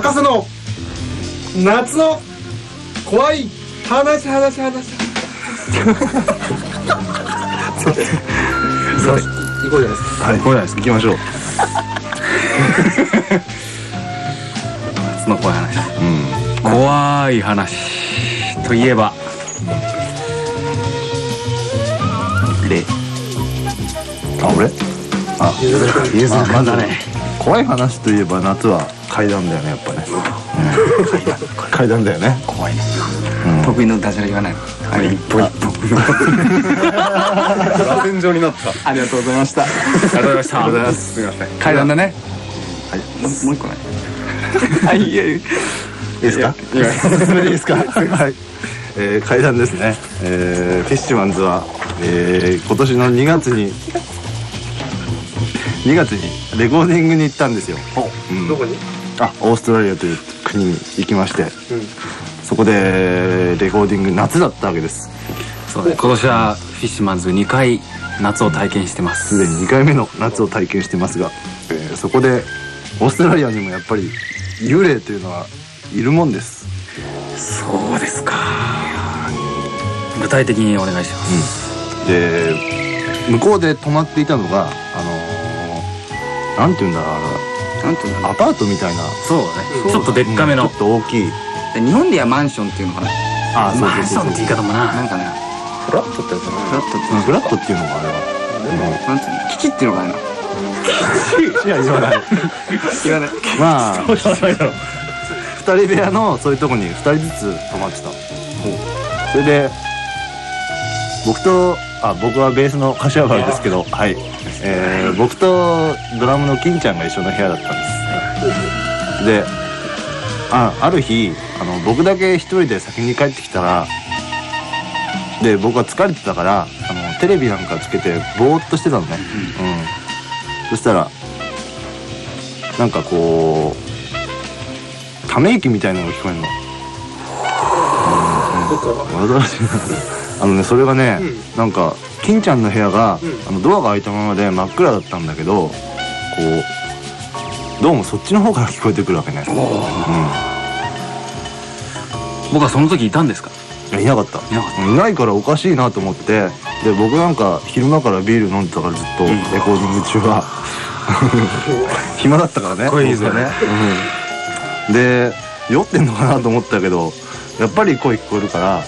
博士の夏の怖い話話話 行こうじゃないですか。はい、こうじゃないですか。行きましょう。夏の怖い話。うん。怖い話といえば。で、あ、俺？あ、ゆずまだね怖い話といえば夏は階段だよね、やっぱね。うん、階段だよね。怖いですよ。うん。得意のダジャレ言わない。のあれ一歩一歩。螺旋状になった。ありがとうございました。ありがとうございましたありがとうございます。すみません。階段だね。はい。もうもう一個ない はいいやいや。いいですか？進めていいですか？はい、えー、階段ですね、えー、フィッシュマンズは、えー、今年の2月に2月にレコーディングに行ったんですよ、うん。どこに？あオーストラリアという国に行きましてうん。そこでレコーディング夏だったわけです。そうね。今年はフィッシュマンズ2回夏を体験してます。すでに2回目の夏を体験してますが、えーそこでオーストラリアにもやっぱり幽霊というのはいるもんです。そうですか。具体的にお願いします、で向こうで泊まっていたのがあのーなんていうんだろうあなんていうの？のアパートみたいな。そうね。ちょっとでっかめの。うん。ちょっと大きい。で日本ではマンションっていうのかな？あそうマンシそうそう。ョンって言い方もな。なんかね。フラットってやつだフラットってうんフラットっていうのがあれは。なんていうの？基地っていうのかないや言わない。言わない。まあ。二人部屋のそういうとこに二人ずつ泊まってた。それで僕とあ僕はベースの柏原ですけどはい、えー僕とドラムの金ちゃんが一緒の部屋だったんです。であある日あの僕だけ一人で先に帰ってきたらで僕は疲れてたからあのテレビなんかつけてぼーっとしてたのね、うん、そしたらなんかこうため息みたいなのが聞こえるの。うんうん。し いなあのねそれがね、なんか金ちゃんの部屋が、あのドアが開いたままで真っ暗だったんだけどこうどうもそっちの方から聞こえてくるわけね、僕はその時いたんですか？うん、いやいなかった。いないからおかしいなと思ってで僕なんか昼間からビール飲んでたからずっとレコーディング中は、暇だったからね。こいいですよね。うん。で酔ってんのかなと思ったけどやっぱり声聞こえるから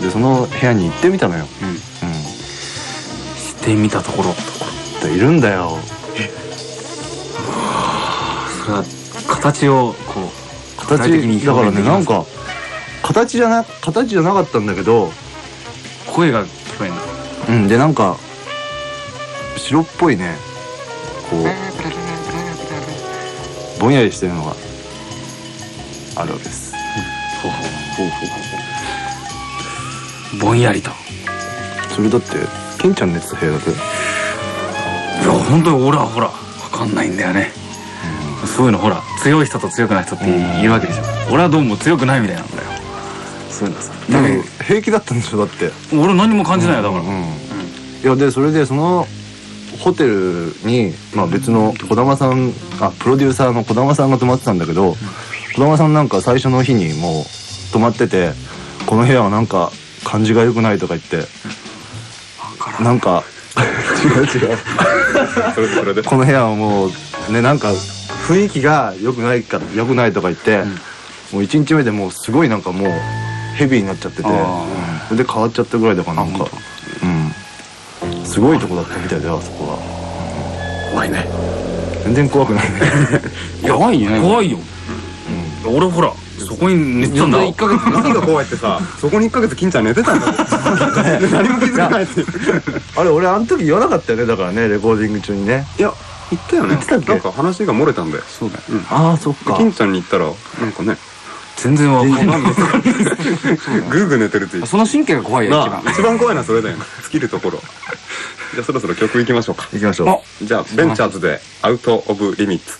でその部屋に行ってみたのよ、うん。うん、してみたところ。でいるんだよ。それは形をこう形だからねなんか形じゃな形じゃなかったんだけど声が聞こえるんだうんでなんか白っぽいね。こう。ぼんやりしてるのがあるわけです。ほうほうほうほうほうぼんやりと。それだってケンちゃん寝てた部屋だけ？いや本当に俺はほら分かんないんだよね、そういうのほら強い人と強くない人っているわけでしょ、俺はどうも強くないみたいなんだよ。そういうのさ。多分平気だったんでしょだって。俺何も感じないよだから、うんいやでそれでそのホテルに、まあ、別の児玉さんあプロデューサーの児玉さんが泊まってたんだけど児玉さんなんか最初の日にもう泊まっててこの部屋はなんか感じが良くないとか言って。なんか違う違う。この部屋はもうねなんか雰囲気が良くないか良くないとか言って、もう1日目でもうすごいなんかもうヘビーになっちゃっててあそれで変わっちゃったぐらいだからなんかうん。すごいとこだったみたいだよあそこは。怖いね。全然怖くないね。怖いよ怖いよ、俺ほらそこに寝てたんだ。1ヶ月何が怖いってさそこに1ヶ月金ちゃん寝てたんだよ 何も気づかないっていう。あれ俺あの時言わなかったよねだからねレコーディング中にね。いや言ったよね。言ってたっけ？なんか話が漏れたんだよ。そうだよ。ああそっか。金ちゃんに言ったらなんかね全然わかんない。グーグー寝てるって言ってその神経が怖いよ一番。一番怖いのはそれだよね。尽きるところ。じゃあそろそろ曲いきましょうか。行きましょう。じゃあベンチャーズで「アウト・オブ・リミッツ」